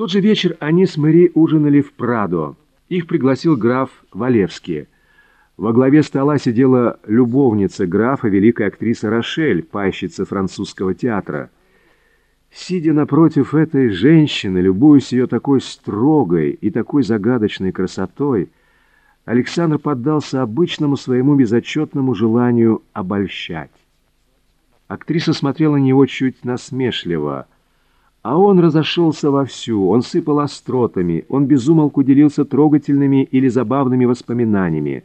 тот же вечер они с Мэри ужинали в Прадо. Их пригласил граф Валевский. Во главе стола сидела любовница графа, великая актриса Рошель, пайщица французского театра. Сидя напротив этой женщины, любуясь ее такой строгой и такой загадочной красотой, Александр поддался обычному своему безотчетному желанию обольщать. Актриса смотрела на него чуть насмешливо, а он разошелся вовсю, он сыпал остротами, он безумолку делился трогательными или забавными воспоминаниями.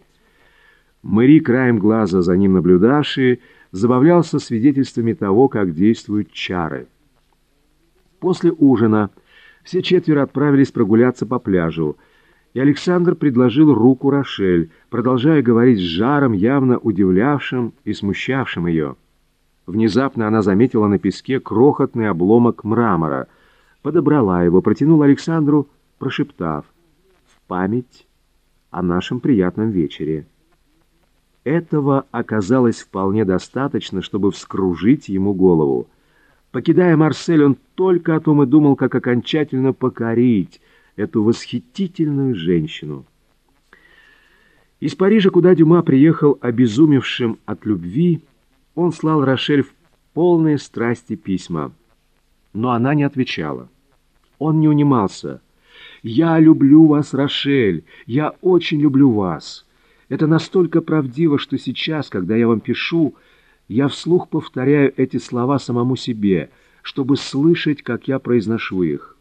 Мэри, краем глаза за ним наблюдавший, забавлялся свидетельствами того, как действуют чары. После ужина все четверо отправились прогуляться по пляжу, и Александр предложил руку Рошель, продолжая говорить с жаром, явно удивлявшим и смущавшим ее. Внезапно она заметила на песке крохотный обломок мрамора, подобрала его, протянула Александру, прошептав «В память о нашем приятном вечере». Этого оказалось вполне достаточно, чтобы вскружить ему голову. Покидая Марсель, он только о том и думал, как окончательно покорить эту восхитительную женщину. Из Парижа, куда Дюма приехал обезумевшим от любви, он слал Рошель в полные страсти письма. Но она не отвечала. Он не унимался. «Я люблю вас, Рошель, я очень люблю вас». Это настолько правдиво, что сейчас, когда я вам пишу, я вслух повторяю эти слова самому себе, чтобы слышать, как я произношу их.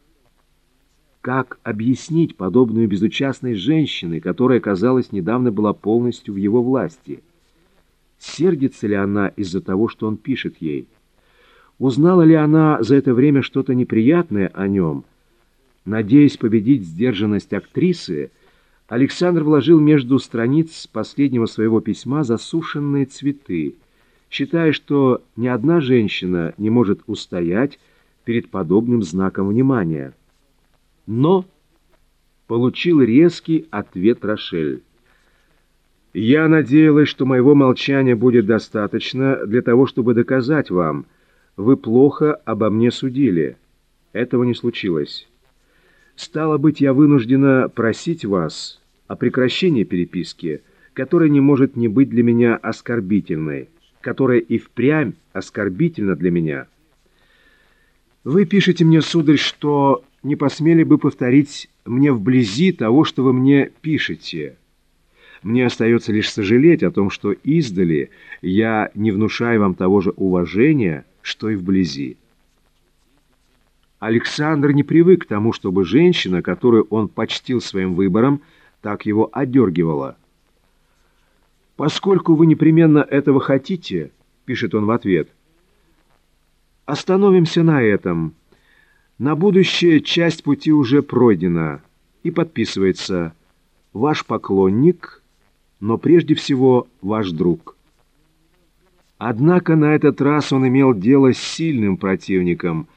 Как объяснить подобную безучастной женщины, которая, казалось, недавно была полностью в его власти? Сердится ли она из-за того, что он пишет ей? Узнала ли она за это время что-то неприятное о нем? Надеясь победить сдержанность актрисы, Александр вложил между страниц последнего своего письма засушенные цветы, считая, что ни одна женщина не может устоять перед подобным знаком внимания. Но получил резкий ответ Рошель. «Я надеялась, что моего молчания будет достаточно для того, чтобы доказать вам, вы плохо обо мне судили. Этого не случилось». Стало быть, я вынуждена просить вас о прекращении переписки, которая не может не быть для меня оскорбительной, которая и впрямь оскорбительна для меня. Вы пишете мне, сударь, что не посмели бы повторить мне вблизи того, что вы мне пишете. Мне остается лишь сожалеть о том, что издали я не внушаю вам того же уважения, что и вблизи. Александр не привык к тому, чтобы женщина, которую он почтил своим выбором, так его одергивало. «Поскольку вы непременно этого хотите», — пишет он в ответ, — «остановимся на этом. На будущее часть пути уже пройдена». И подписывается «Ваш поклонник, но прежде всего ваш друг». Однако на этот раз он имел дело с сильным противником —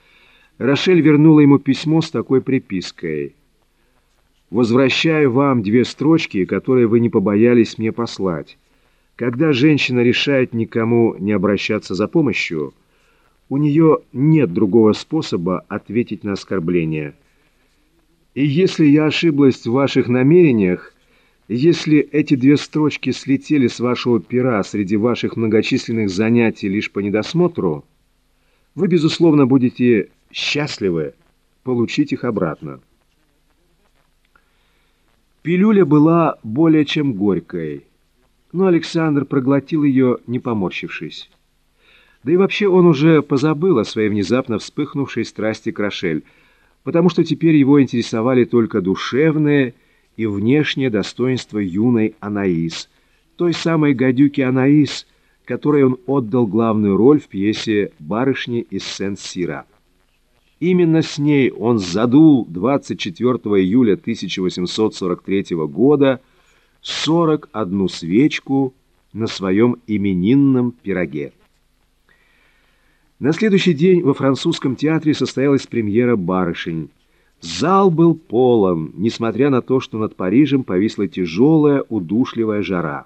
Рошель вернула ему письмо с такой припиской. «Возвращаю вам две строчки, которые вы не побоялись мне послать. Когда женщина решает никому не обращаться за помощью, у нее нет другого способа ответить на оскорбление. И если я ошиблась в ваших намерениях, если эти две строчки слетели с вашего пера среди ваших многочисленных занятий лишь по недосмотру, вы, безусловно, будете счастливы получить их обратно. Пилюля была более чем горькой, но Александр проглотил ее, не поморщившись. Да и вообще он уже позабыл о своей внезапно вспыхнувшей страсти к Рошель, потому что теперь его интересовали только душевные и внешнее достоинство юной Анаис, той самой гадюки Анаис, которой он отдал главную роль в пьесе «Барышни из Сен-Сира». Именно с ней он задул 24 июля 1843 года 41 свечку на своем именинном пироге. На следующий день во французском театре состоялась премьера «Барышень». Зал был полон, несмотря на то, что над Парижем повисла тяжелая, удушливая жара.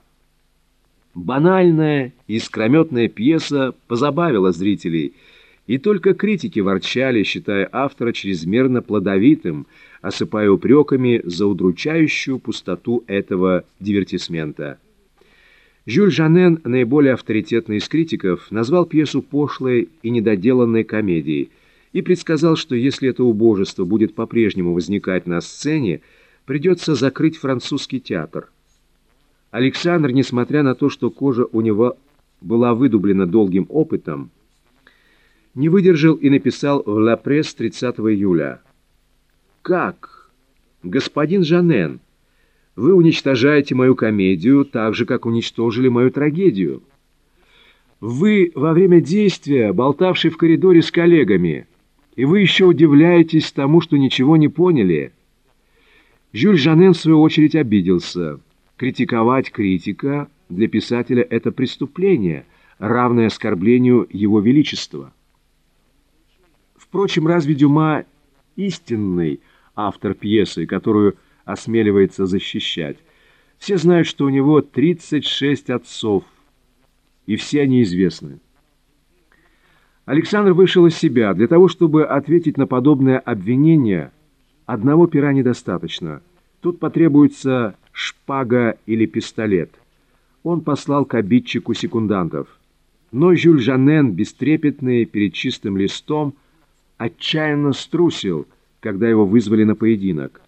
Банальная и искрометная пьеса позабавила зрителей – И только критики ворчали, считая автора чрезмерно плодовитым, осыпая упреками за удручающую пустоту этого дивертисмента. Жюль Жанен, наиболее авторитетный из критиков, назвал пьесу пошлой и недоделанной комедией и предсказал, что если это убожество будет по-прежнему возникать на сцене, придется закрыть французский театр. Александр, несмотря на то, что кожа у него была выдублена долгим опытом, не выдержал и написал в «Ла Пресс» 30 июля. «Как? Господин Жанен, вы уничтожаете мою комедию так же, как уничтожили мою трагедию. Вы во время действия, болтавший в коридоре с коллегами, и вы еще удивляетесь тому, что ничего не поняли». Жюль Жанен, в свою очередь, обиделся. Критиковать критика для писателя – это преступление, равное оскорблению его величества. Впрочем, разве Дюма истинный автор пьесы, которую осмеливается защищать? Все знают, что у него 36 отцов, и все они известны. Александр вышел из себя. Для того, чтобы ответить на подобное обвинение, одного пера недостаточно. Тут потребуется шпага или пистолет. Он послал к обидчику секундантов. Но Жюль Жанен, бестрепетный перед чистым листом, отчаянно струсил, когда его вызвали на поединок.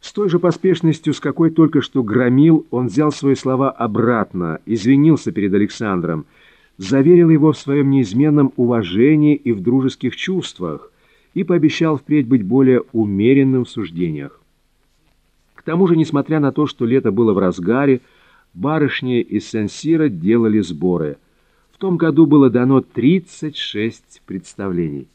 С той же поспешностью, с какой только что громил, он взял свои слова обратно, извинился перед Александром, заверил его в своем неизменном уважении и в дружеских чувствах и пообещал впредь быть более умеренным в суждениях. К тому же, несмотря на то, что лето было в разгаре, барышни из Сен-Сира делали сборы. В том году было дано 36 представлений.